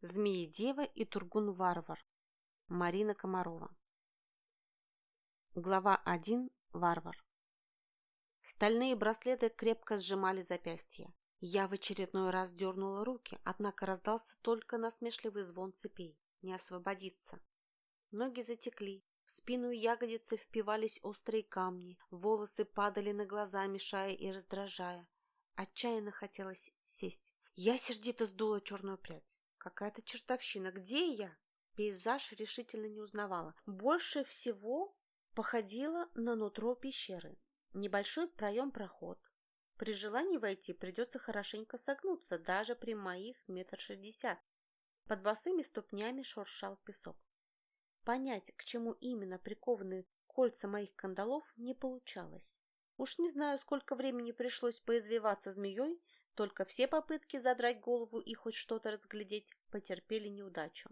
Змеедева и Тургун-Варвар. Марина Комарова. Глава 1. Варвар. Стальные браслеты крепко сжимали запястья. Я в очередной раз дернула руки, однако раздался только насмешливый звон цепей. Не освободиться. Ноги затекли, в спину и ягодицы впивались острые камни, волосы падали на глаза, мешая и раздражая. Отчаянно хотелось сесть. Я сердито сдула черную прядь. Какая-то чертовщина. Где я? Пейзаж решительно не узнавала. Больше всего походила на нутро пещеры. Небольшой проем-проход. При желании войти придется хорошенько согнуться, даже при моих метр шестьдесят. Под босыми ступнями шуршал песок. Понять, к чему именно прикованы кольца моих кандалов, не получалось. Уж не знаю, сколько времени пришлось поизвиваться змеей, только все попытки задрать голову и хоть что-то разглядеть потерпели неудачу.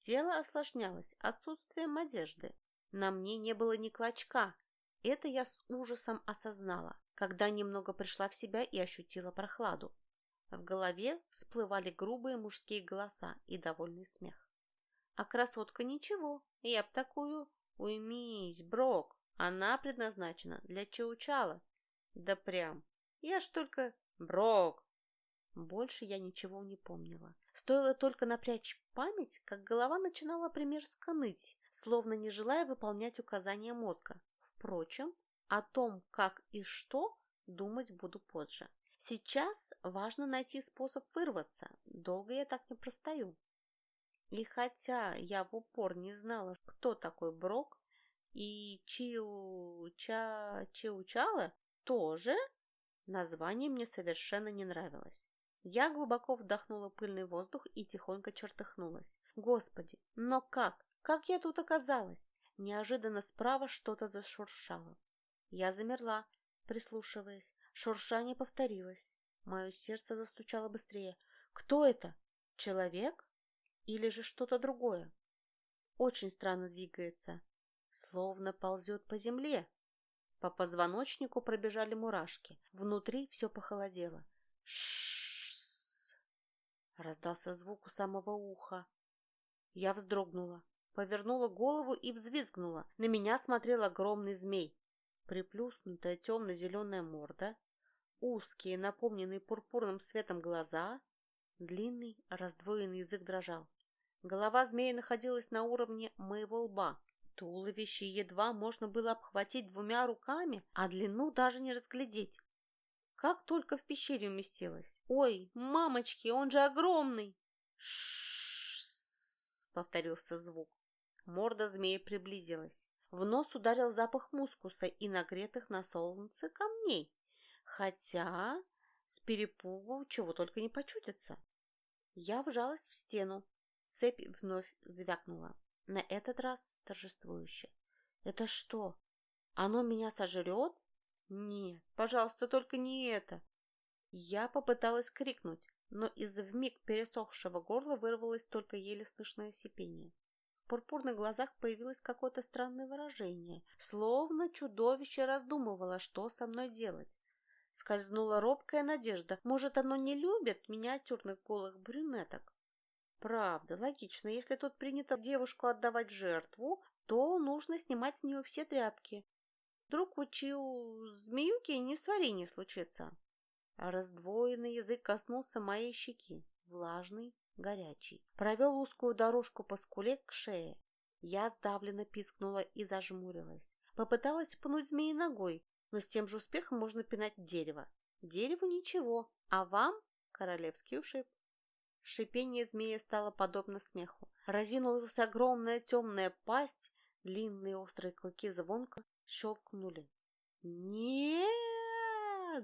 Дело осложнялось отсутствием одежды. На мне не было ни клочка. Это я с ужасом осознала, когда немного пришла в себя и ощутила прохладу. В голове всплывали грубые мужские голоса и довольный смех. А красотка ничего, я б такую... Уймись, Брок, она предназначена для чаучала. Да прям, я ж только Брок!» Больше я ничего не помнила. Стоило только напрячь память, как голова начинала примерзко ныть, словно не желая выполнять указания мозга. Впрочем, о том, как и что, думать буду позже. Сейчас важно найти способ вырваться. Долго я так не простою. И хотя я в упор не знала, кто такой Брок и Чиу... Ча... Чиучала, тоже Название мне совершенно не нравилось. Я глубоко вдохнула пыльный воздух и тихонько чертыхнулась. Господи, но как? Как я тут оказалась? Неожиданно справа что-то зашуршало. Я замерла, прислушиваясь. Шуршание повторилось. Мое сердце застучало быстрее. Кто это? Человек? Или же что-то другое? Очень странно двигается. Словно ползет по земле. По позвоночнику пробежали мурашки. Внутри все похолодело. Шшш! Раздался звук у самого уха. Я вздрогнула, повернула голову и взвизгнула. На меня смотрел огромный змей. Приплюснутая темно-зеленая морда, узкие, наполненные пурпурным светом глаза, длинный раздвоенный язык дрожал. Голова змея находилась на уровне моего лба. Туловище едва можно было обхватить двумя руками, а длину даже не разглядеть. Как только в пещере уместилась. «Ой, мамочки, он же огромный!» «Ш-ш-ш!» повторился звук. Морда змеи приблизилась. В нос ударил запах мускуса и нагретых на солнце камней. Хотя с перепугу чего только не почудится. Я вжалась в стену. Цепь вновь звякнула. На этот раз торжествующе. «Это что? Оно меня сожрет?» «Нет, пожалуйста, только не это!» Я попыталась крикнуть, но из вмиг пересохшего горла вырвалось только еле слышное сипение. В пурпурных глазах появилось какое-то странное выражение, словно чудовище раздумывало, что со мной делать. Скользнула робкая надежда, может, оно не любит миниатюрных голых брюнеток. Правда, логично. Если тут принято девушку отдавать в жертву, то нужно снимать с нее все тряпки. Вдруг учил змеюки не сварение случится. Раздвоенный язык коснулся моей щеки, влажный, горячий. Провел узкую дорожку по скуле к шее. Я сдавленно пискнула и зажмурилась. Попыталась пнуть змеи ногой, но с тем же успехом можно пинать дерево. Дереву ничего, а вам королевский ушиб. Шипение змеи стало подобно смеху. Разинулась огромная темная пасть, длинные острые клыки звонко щелкнули. «Нет!»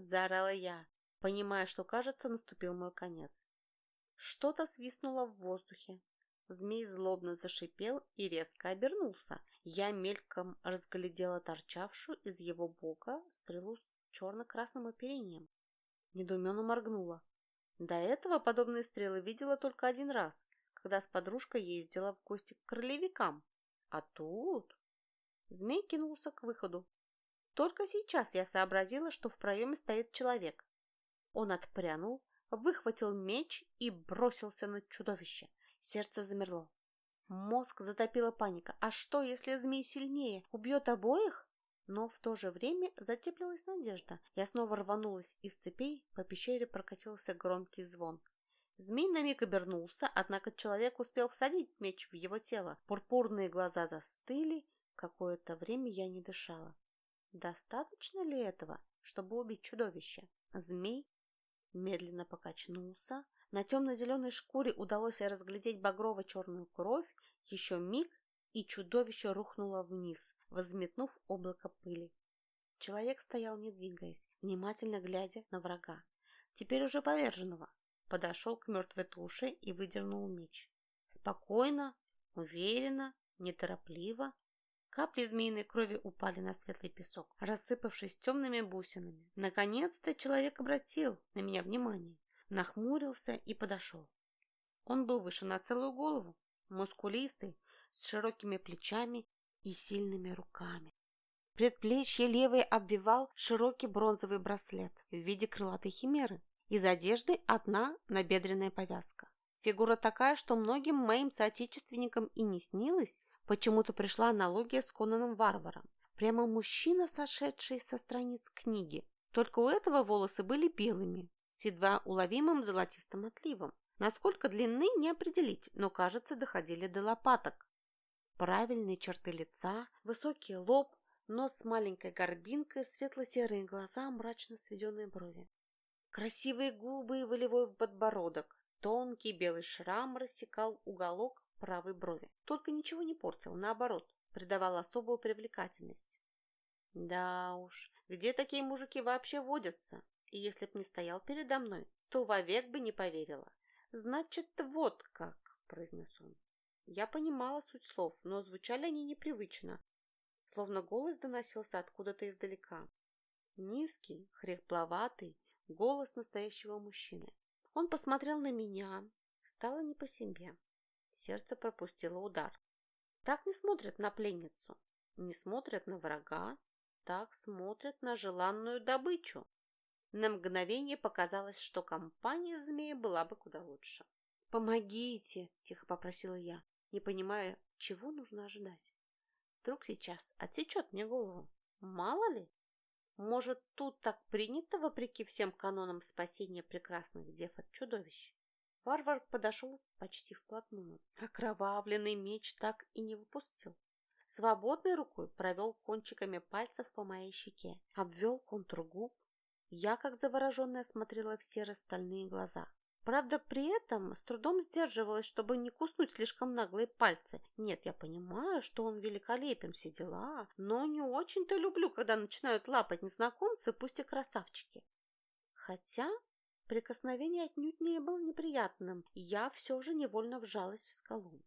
— заорала я, понимая, что, кажется, наступил мой конец. Что-то свистнуло в воздухе. Змей злобно зашипел и резко обернулся. Я мельком разглядела торчавшую из его бока стрелу с черно-красным оперением. Недоуменно моргнула. До этого подобные стрелы видела только один раз, когда с подружкой ездила в гости к крылевикам. А тут... Змей кинулся к выходу. Только сейчас я сообразила, что в проеме стоит человек. Он отпрянул, выхватил меч и бросился на чудовище. Сердце замерло. Мозг затопила паника. А что, если змей сильнее? Убьет обоих? Но в то же время затеплилась надежда. Я снова рванулась из цепей, по пещере прокатился громкий звон. Змей на миг обернулся, однако человек успел всадить меч в его тело. Пурпурные глаза застыли, какое-то время я не дышала. Достаточно ли этого, чтобы убить чудовище? Змей медленно покачнулся. На темно-зеленой шкуре удалось разглядеть багрово-черную кровь. Еще миг, и чудовище рухнуло вниз, возметнув облако пыли. Человек стоял, не двигаясь, внимательно глядя на врага, теперь уже поверженного. Подошел к мертвой туше и выдернул меч. Спокойно, уверенно, неторопливо. Капли змеиной крови упали на светлый песок, рассыпавшись темными бусинами. Наконец-то человек обратил на меня внимание, нахмурился и подошел. Он был выше на целую голову, мускулистый, с широкими плечами и сильными руками. Предплечье левой обвивал широкий бронзовый браслет в виде крылатой химеры. Из одежды одна набедренная повязка. Фигура такая, что многим моим соотечественникам и не снилась, почему-то пришла аналогия с Конаном Варваром. Прямо мужчина, сошедший со страниц книги. Только у этого волосы были белыми, с едва уловимым золотистым отливом. Насколько длинны, не определить, но, кажется, доходили до лопаток. Правильные черты лица, высокий лоб, нос с маленькой горбинкой, светло-серые глаза, мрачно сведенные брови. Красивые губы и волевой подбородок. Тонкий белый шрам рассекал уголок правой брови. Только ничего не портил, наоборот, придавал особую привлекательность. Да уж, где такие мужики вообще водятся? И если б не стоял передо мной, то вовек бы не поверила. Значит, вот как, произнес он. Я понимала суть слов, но звучали они непривычно, словно голос доносился откуда-то издалека. Низкий, хрипловатый, голос настоящего мужчины. Он посмотрел на меня, стало не по себе. Сердце пропустило удар. Так не смотрят на пленницу, не смотрят на врага, так смотрят на желанную добычу. На мгновение показалось, что компания змея была бы куда лучше. «Помогите!» – тихо попросила я не понимая, чего нужно ожидать. Вдруг сейчас отсечет мне голову. Мало ли? Может, тут так принято, вопреки всем канонам спасения прекрасных дев от чудовищ? Варвар подошел почти вплотную. Окровавленный меч так и не выпустил. Свободной рукой провел кончиками пальцев по моей щеке, обвел контур губ. Я, как завороженная, смотрела в серо-стальные глаза. Правда, при этом с трудом сдерживалась, чтобы не куснуть слишком наглые пальцы. Нет, я понимаю, что он великолепен, все дела, но не очень-то люблю, когда начинают лапать незнакомцы, пусть и красавчики. Хотя прикосновение отнюдь не было неприятным, я все же невольно вжалась в скалу.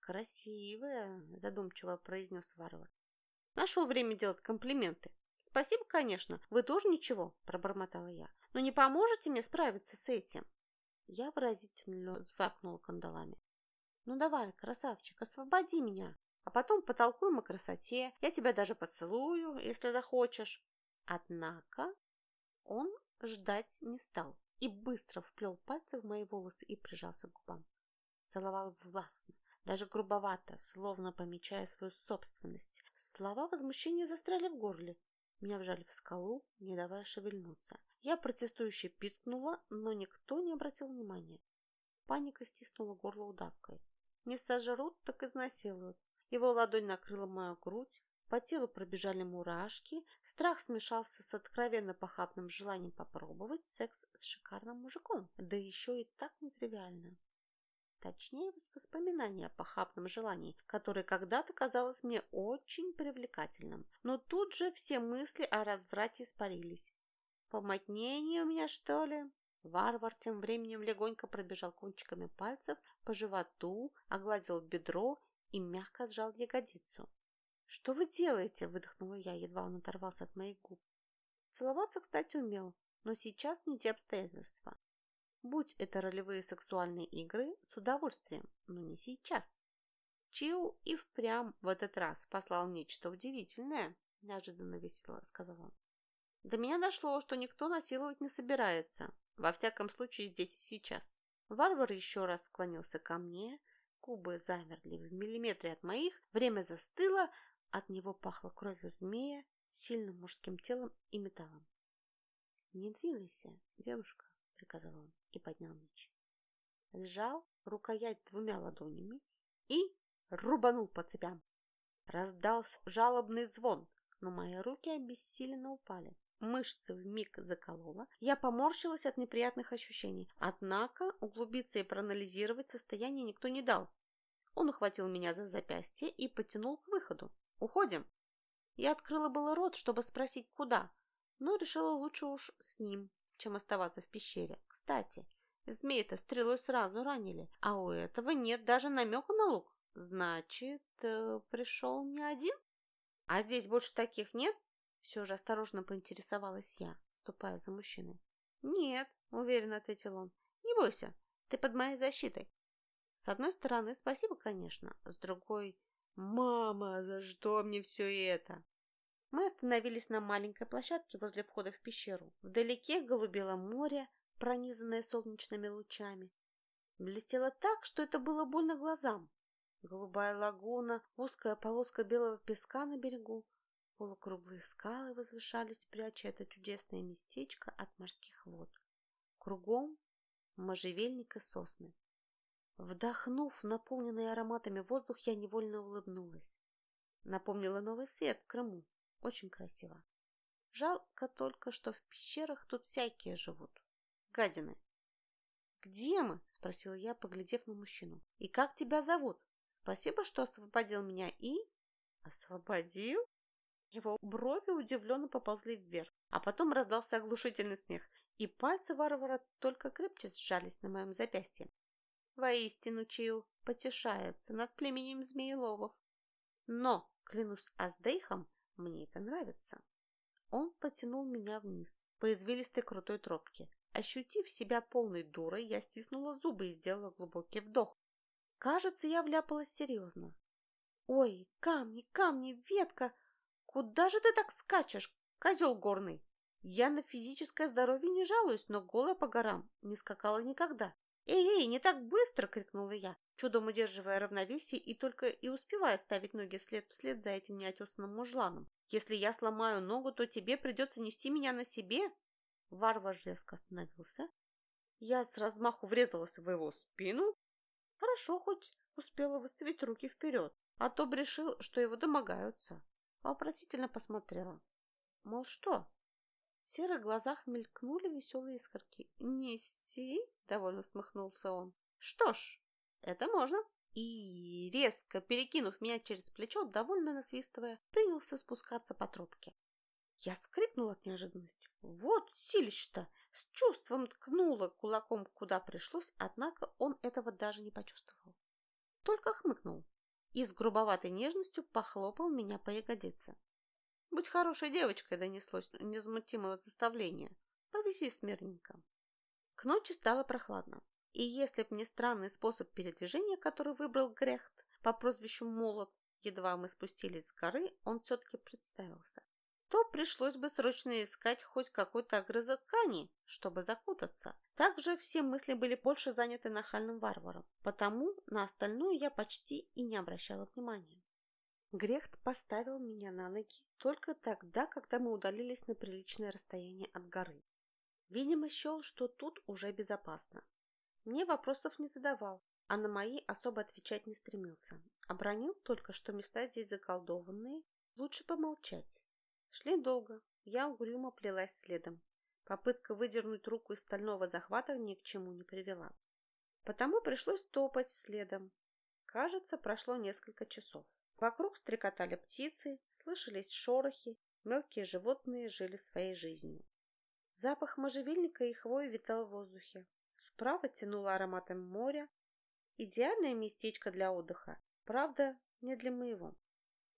«Красивая», — задумчиво произнес варвар. Нашел время делать комплименты. «Спасибо, конечно. Вы тоже ничего», — пробормотала я. «Но не поможете мне справиться с этим?» Я выразительно звякнула кандалами. «Ну давай, красавчик, освободи меня, а потом потолкуем о красоте, я тебя даже поцелую, если захочешь». Однако он ждать не стал и быстро вплел пальцы в мои волосы и прижался к губам. Целовал властно, даже грубовато, словно помечая свою собственность. Слова возмущения застряли в горле. Меня вжали в скалу, не давая шевельнуться. Я протестующе пискнула, но никто не обратил внимания. Паника стиснула горло удавкой. Не сожрут, так изнасилуют. Его ладонь накрыла мою грудь, по телу пробежали мурашки, страх смешался с откровенно похабным желанием попробовать секс с шикарным мужиком, да еще и так нетривиально. Точнее, воспоминание о похабном желании, которое когда-то казалось мне очень привлекательным. Но тут же все мысли о разврате испарились. Помутнение у меня, что ли? Варвар тем временем легонько пробежал кончиками пальцев по животу, огладил бедро и мягко сжал ягодицу. «Что вы делаете?» – выдохнула я, едва он оторвался от моих губ. Целоваться, кстати, умел, но сейчас не те обстоятельства. Будь это ролевые сексуальные игры, с удовольствием, но не сейчас. Чиу и впрямь в этот раз послал нечто удивительное, неожиданно весело сказал он. До меня дошло, что никто насиловать не собирается, во всяком случае здесь и сейчас. Варвар еще раз склонился ко мне, губы замерли в миллиметре от моих, время застыло, от него пахло кровью змея, сильным мужским телом и металлом. «Не двигайся, девушка», — приказал он и поднял меч. Сжал рукоять двумя ладонями и рубанул по цепям. Раздался жалобный звон, но мои руки обессиленно упали. Мышцы вмиг заколола. Я поморщилась от неприятных ощущений. Однако углубиться и проанализировать состояние никто не дал. Он ухватил меня за запястье и потянул к выходу. «Уходим!» Я открыла было рот, чтобы спросить, куда, но решила лучше уж с ним, чем оставаться в пещере. Кстати, змеи-то стрелой сразу ранили, а у этого нет даже намека на лук. Значит, э, пришел не один? А здесь больше таких нет? Все же осторожно поинтересовалась я, ступая за мужчиной. Нет, уверенно ответил он. Не бойся, ты под моей защитой. С одной стороны, спасибо, конечно. С другой, мама, за что мне все это? Мы остановились на маленькой площадке возле входа в пещеру. Вдалеке голубело море, пронизанное солнечными лучами. Блестело так, что это было больно глазам. Голубая лагуна, узкая полоска белого песка на берегу, полукруглые скалы возвышались, пряча это чудесное местечко от морских вод. Кругом можжевельник и сосны. Вдохнув наполненный ароматами воздух, я невольно улыбнулась. Напомнила новый свет в Крыму. Очень красиво. Жалко только, что в пещерах тут всякие живут. Гадины. «Где мы?» – спросила я, поглядев на мужчину. «И как тебя зовут?» Спасибо, что освободил меня и... Освободил? Его брови удивленно поползли вверх, а потом раздался оглушительный смех, и пальцы варвара только крепче сжались на моем запястье. Воистину, Чиу потешается над племенем змееловов. Но, клянусь Аздейхом, мне это нравится. Он потянул меня вниз, по извилистой крутой тропке. Ощутив себя полной дурой, я стиснула зубы и сделала глубокий вдох. Кажется, я вляпалась серьезно. Ой, камни, камни, ветка! Куда же ты так скачешь, козел горный? Я на физическое здоровье не жалуюсь, но голая по горам не скакала никогда. «Эй, эй, не так быстро!» — крикнула я, чудом удерживая равновесие и только и успевая ставить ноги след вслед за этим неотесанным мужланом. «Если я сломаю ногу, то тебе придется нести меня на себе!» Варвар резко остановился. Я с размаху врезалась в его спину, Хорошо хоть успела выставить руки вперед, а то б решил, что его домогаются. Вопросительно посмотрела. Мол, что? В серых глазах мелькнули веселые искорки. «Нести?» — довольно смахнулся он. «Что ж, это можно». И, резко перекинув меня через плечо, довольно насвистывая, принялся спускаться по тропке. Я скрикнула от неожиданности. Вот силищ-то! С чувством ткнула кулаком куда пришлось, однако он этого даже не почувствовал. Только хмыкнул и с грубоватой нежностью похлопал меня по ягодице. «Будь хорошей девочкой», — донеслось незамутимое заставление. «Повиси смирненько». К ночи стало прохладно, и если б не странный способ передвижения, который выбрал Грехт по прозвищу Молот, едва мы спустились с горы, он все-таки представился то пришлось бы срочно искать хоть какой-то огрызок ткани, чтобы закутаться. Также все мысли были больше заняты нахальным варваром, потому на остальное я почти и не обращала внимания. Грехт поставил меня на ноги только тогда, когда мы удалились на приличное расстояние от горы. Видимо, счел, что тут уже безопасно. Мне вопросов не задавал, а на мои особо отвечать не стремился. Обронил только, что места здесь заколдованные, лучше помолчать. Шли долго. Я угрюмо плелась следом. Попытка выдернуть руку из стального захвата ни к чему не привела. Потому пришлось топать следом. Кажется, прошло несколько часов. Вокруг стрекотали птицы, слышались шорохи, мелкие животные жили своей жизнью. Запах можжевельника и хвои витал в воздухе. Справа тянуло ароматом моря. Идеальное местечко для отдыха. Правда, не для моего.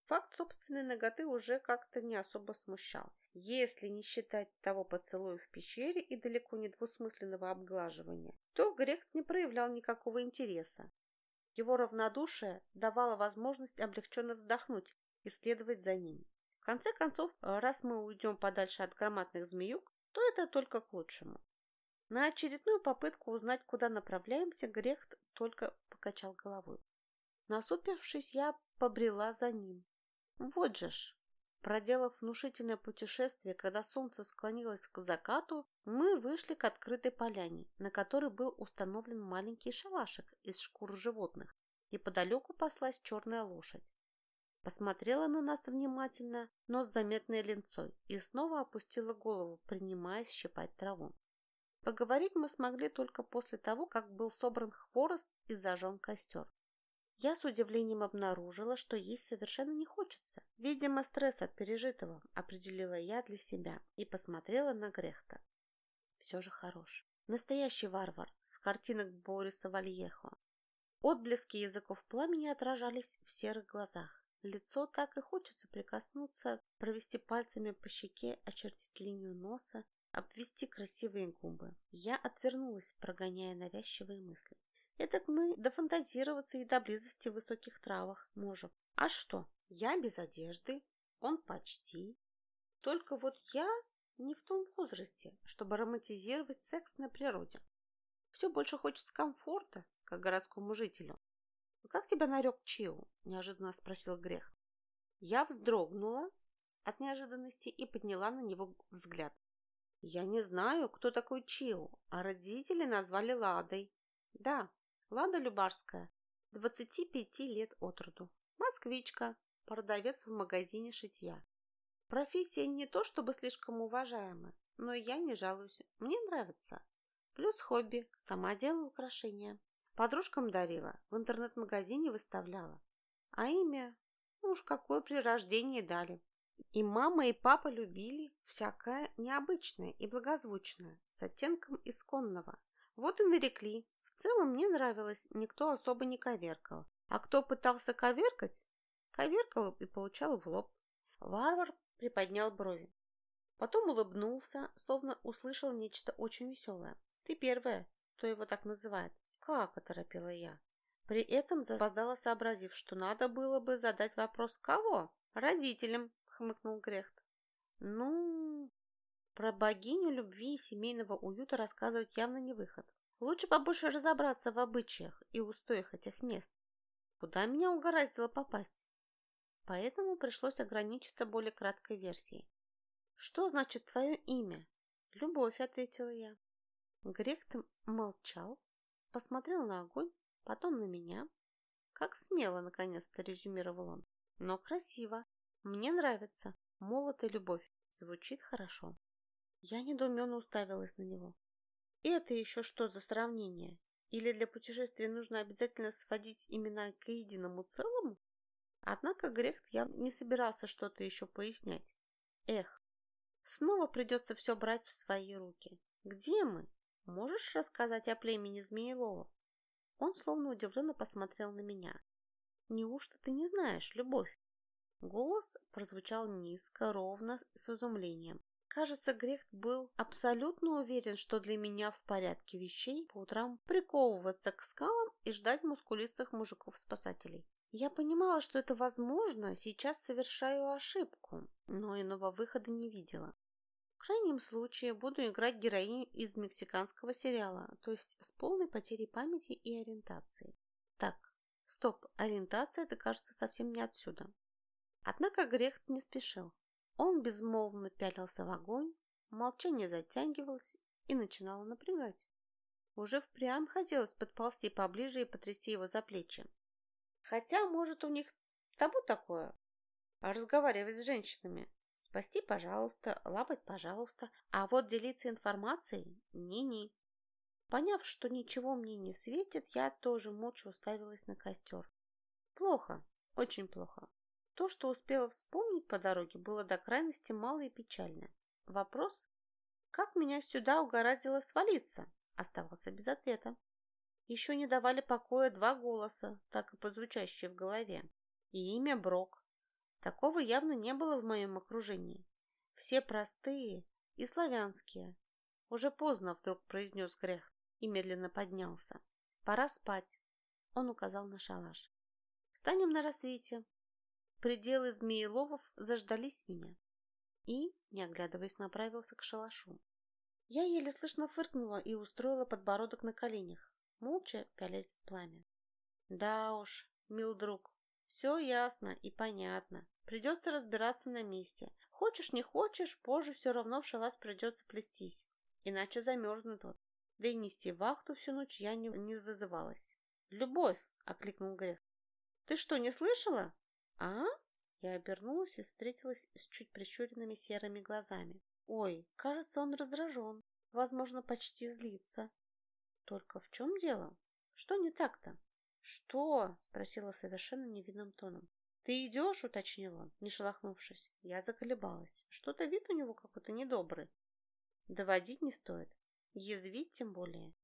Факт собственной ноготы уже как-то не особо смущал. Если не считать того поцелуя в пещере и далеко не двусмысленного обглаживания, то Грехт не проявлял никакого интереса. Его равнодушие давало возможность облегченно вздохнуть и следовать за ним. В конце концов, раз мы уйдем подальше от громадных змеюк, то это только к лучшему. На очередную попытку узнать, куда направляемся, Грехт только покачал головой. Насупившись, я побрела за ним. Вот же ж, проделав внушительное путешествие, когда солнце склонилось к закату, мы вышли к открытой поляне, на которой был установлен маленький шалашик из шкур животных. и Неподалеку паслась черная лошадь. Посмотрела на нас внимательно, но с заметной ленцой, и снова опустила голову, принимаясь щипать траву. Поговорить мы смогли только после того, как был собран хворост и зажжен костер. Я с удивлением обнаружила, что есть совершенно не хочется. Видимо, стресс от пережитого, определила я для себя и посмотрела на Грехта. Все же хорош. Настоящий варвар с картинок Бориса Вальехо. Отблески языков пламени отражались в серых глазах. Лицо так и хочется прикоснуться, провести пальцами по щеке, очертить линию носа, обвести красивые губы. Я отвернулась, прогоняя навязчивые мысли. Этак мы дофантазироваться и до близости в высоких травах можем. А что? Я без одежды, он почти. Только вот я не в том возрасте, чтобы романтизировать секс на природе. Все больше хочется комфорта, как городскому жителю. «Ну, «Как тебя нарек Чиу?» – неожиданно спросил Грех. Я вздрогнула от неожиданности и подняла на него взгляд. Я не знаю, кто такой Чиу, а родители назвали Ладой. Да, Лада Любарская, 25 лет от роду. Москвичка, продавец в магазине шитья. Профессия не то чтобы слишком уважаемая, но я не жалуюсь, мне нравится. Плюс хобби, сама делаю украшения. Подружкам дарила, в интернет-магазине выставляла. А имя, ну уж какое при рождении дали. И мама, и папа любили всякое необычное и благозвучное, с оттенком исконного. Вот и нарекли. В целом мне нравилось, никто особо не коверкал. А кто пытался коверкать, коверкал и получал в лоб. Варвар приподнял брови. Потом улыбнулся, словно услышал нечто очень веселое. «Ты первая, кто его так называет». «Как?» – оторопела я. При этом запоздала, сообразив, что надо было бы задать вопрос «Кого?» «Родителям», хмыкнул Грехт. Ну, про богиню любви и семейного уюта рассказывать явно не выход. Лучше побольше разобраться в обычаях и устоях этих мест. Куда меня угораздило попасть? Поэтому пришлось ограничиться более краткой версией. «Что значит твое имя?» «Любовь», — ответила я. Грехт молчал, посмотрел на огонь, потом на меня. Как смело, наконец-то, резюмировал он. Но красиво. Мне нравится. Молот и любовь. Звучит хорошо. Я недоуменно уставилась на него. Это еще что за сравнение? Или для путешествия нужно обязательно сводить имена к единому целому? Однако Грехт я не собирался что-то еще пояснять. Эх, снова придется все брать в свои руки. Где мы? Можешь рассказать о племени Змееловов? Он словно удивленно посмотрел на меня. Неужто ты не знаешь, любовь? Голос прозвучал низко, ровно, с изумлением. Кажется, Грехт был абсолютно уверен, что для меня в порядке вещей по утрам приковываться к скалам и ждать мускулистых мужиков-спасателей. Я понимала, что это возможно, сейчас совершаю ошибку, но иного выхода не видела. Крайнем случае буду играть героиню из мексиканского сериала, то есть с полной потерей памяти и ориентации. Так, стоп, ориентация это кажется совсем не отсюда. Однако Грехт не спешил. Он безмолвно пялился в огонь, молчание затягивалось и начинало напрягать. Уже впрямь хотелось подползти поближе и потрясти его за плечи. Хотя, может, у них табу такое разговаривать с женщинами. Спасти, пожалуйста, лапать, пожалуйста, а вот делиться информацией – ни-ни. Поняв, что ничего мне не светит, я тоже молча уставилась на костер. Плохо, очень плохо. То, что успела вспомнить по дороге, было до крайности мало и печально. Вопрос, как меня сюда угораздило свалиться, оставался без ответа. Еще не давали покоя два голоса, так и прозвучащие в голове. И имя Брок. Такого явно не было в моем окружении. Все простые и славянские. Уже поздно вдруг произнес грех и медленно поднялся. Пора спать. Он указал на шалаш. Встанем на рассвете, Пределы змееловов заждались меня и, не оглядываясь, направился к шалашу. Я еле слышно фыркнула и устроила подбородок на коленях, молча пялясь в пламя. Да уж, мил друг, все ясно и понятно. Придется разбираться на месте. Хочешь, не хочешь, позже все равно в шалаш придется плестись. Иначе замерзнут тут. Да и нести вахту всю ночь я не, не вызывалась. «Любовь!» — окликнул Грех. «Ты что, не слышала?» «А?» Я обернулась и встретилась с чуть прищуренными серыми глазами. «Ой, кажется, он раздражен. Возможно, почти злится. Только в чем дело? Что не так-то?» «Что?» — спросила совершенно невинным тоном. «Ты идешь?» — уточнил он, не шелохнувшись. Я заколебалась. Что-то вид у него какой-то недобрый. Доводить не стоит. Язвить тем более.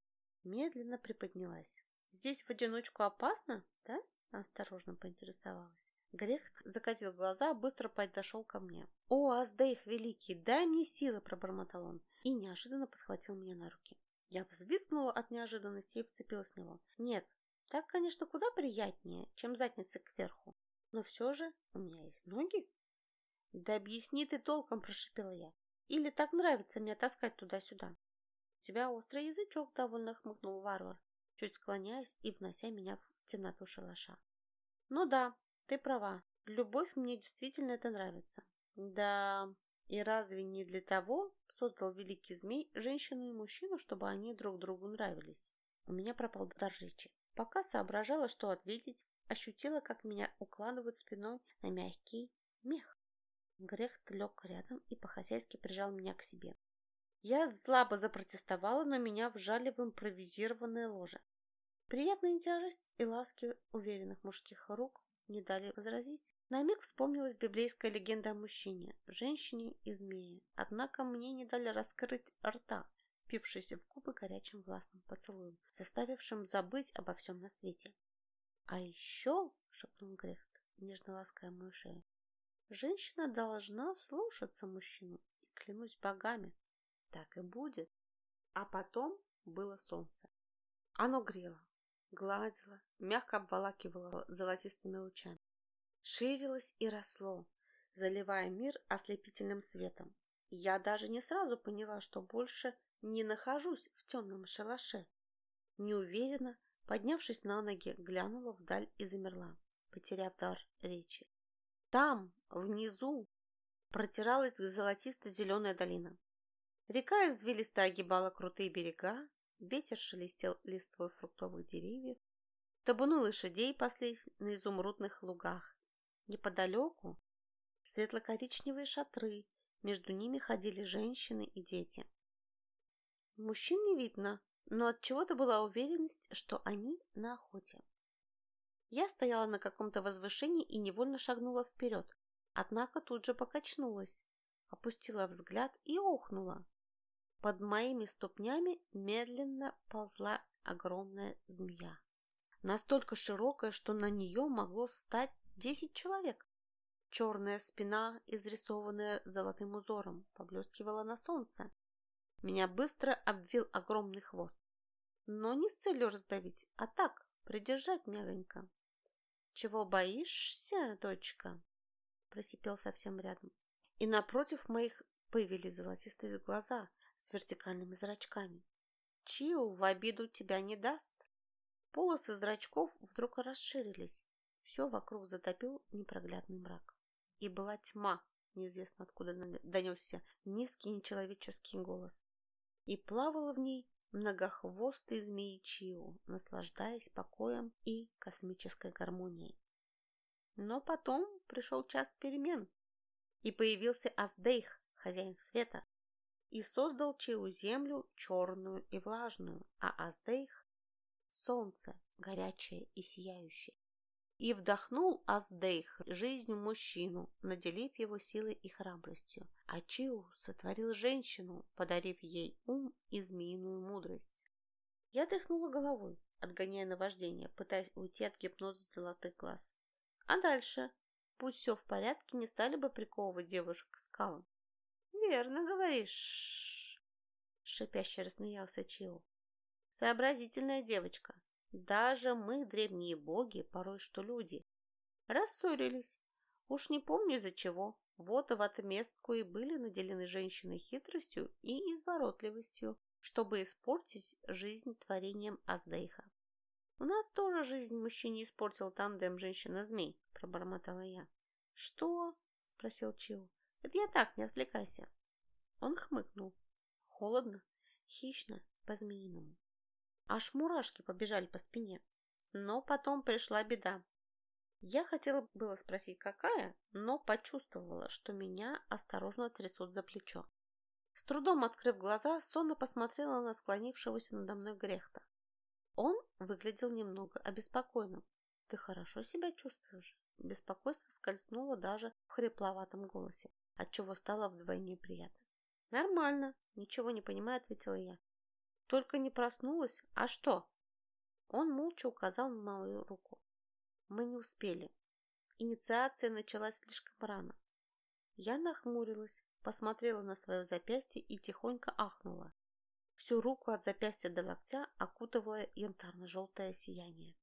Медленно приподнялась. «Здесь в одиночку опасно, да?» — осторожно поинтересовалась. Грех закатил глаза, быстро подошел ко мне. «О, Аздейх великий, дай мне силы!» — пробормотал он. И неожиданно подхватил меня на руки. Я взвизгнула от неожиданности и вцепилась в него. Нет, так, конечно, куда приятнее, чем задница кверху. Но все же у меня есть ноги. Да объясни ты толком, прошипела я. Или так нравится мне таскать туда-сюда? У тебя острый язычок, довольно хмыкнул варвар, чуть склоняясь и внося меня в темноту шалаша. Ну да, ты права. Любовь мне действительно это нравится. Да, и разве не для того создал великий змей женщину и мужчину, чтобы они друг другу нравились? У меня пропал дар речи. Пока соображала, что ответить, ощутила, как меня укладывают спиной на мягкий мех. Грехт лег рядом и по-хозяйски прижал меня к себе. Я слабо запротестовала, но меня вжали в импровизированное ложе. Приятная тяжесть и ласки уверенных мужских рук не дали возразить. На миг вспомнилась библейская легенда о мужчине, женщине и змее. Однако мне не дали раскрыть рта, впившись в губы горячим властным поцелуем, заставившим забыть обо всем на свете. «А еще», — шепнул Грехт, нежно лаская мою шею, «женщина должна слушаться мужчину, и клянусь богами, так и будет». А потом было солнце. Оно грело, гладило, мягко обволакивало золотистыми лучами. Ширилось и росло, заливая мир ослепительным светом. Я даже не сразу поняла, что больше не нахожусь в темном шалаше. Неуверенно, поднявшись на ноги, глянула вдаль и замерла, потеряв дар речи. Там, внизу, протиралась золотисто-зеленая долина. Река извилисто огибала крутые берега, ветер шелестел листвой фруктовых деревьев, табуны лошадей паслись на изумрудных лугах. Неподалеку светло-коричневые шатры, между ними ходили женщины и дети. Мужчин не видно, но от чего-то была уверенность, что они на охоте. Я стояла на каком-то возвышении и невольно шагнула вперед, однако тут же покачнулась, опустила взгляд и охнула. Под моими ступнями медленно ползла огромная змея. Настолько широкая, что на нее могло встать десять человек. Черная спина, изрисованная золотым узором, поблескивала на солнце. Меня быстро обвил огромный хвост. Но не с целью раздавить, а так, придержать мягонько. «Чего боишься, дочка?» Просипел совсем рядом. И напротив моих появились золотистые глаза с вертикальными зрачками. Чиу в обиду тебя не даст. Полосы зрачков вдруг расширились. Все вокруг затопил непроглядный мрак. И была тьма, неизвестно откуда донесся низкий нечеловеческий голос и плавала в ней многохвостый змеи Чиу, наслаждаясь покоем и космической гармонией. Но потом пришел час перемен, и появился Аздейх, хозяин света, и создал Чиу землю черную и влажную, а Аздейх — солнце, горячее и сияющее и вдохнул Аздейх жизнь в мужчину, наделив его силой и храбростью. А Чиу сотворил женщину, подарив ей ум и змеиную мудрость. Я тряхнула головой, отгоняя наваждение, пытаясь уйти от гипноза золотых глаз. А дальше? Пусть все в порядке, не стали бы приковывать девушек к скалам. «Верно говоришь», — шипяще рассмеялся Чиу. «Сообразительная девочка. Даже мы, древние боги, порой что люди, рассорились. Уж не помню из-за чего. Вот в отместку и были наделены женщины хитростью и изворотливостью, чтобы испортить жизнь творением Аздейха. «У нас тоже жизнь мужчине испортил тандем женщина-змей», – пробормотала я. «Что?» – спросил Чио. «Это я так, не отвлекайся». Он хмыкнул. Холодно, хищно, по-змеиному. Аж мурашки побежали по спине. Но потом пришла беда. Я хотела было спросить, какая, но почувствовала, что меня осторожно трясут за плечо. С трудом открыв глаза, сонно посмотрела на склонившегося надо мной Грехта. Он выглядел немного обеспокоенным. «Ты хорошо себя чувствуешь?» Беспокойство скользнуло даже в хрипловатом голосе, отчего стало вдвойне приятно. «Нормально», — ничего не понимая, ответила я. «Только не проснулась. А что?» Он молча указал на мою руку. Мы не успели. Инициация началась слишком рано. Я нахмурилась, посмотрела на свое запястье и тихонько ахнула. Всю руку от запястья до локтя окутывало янтарно-желтое сияние.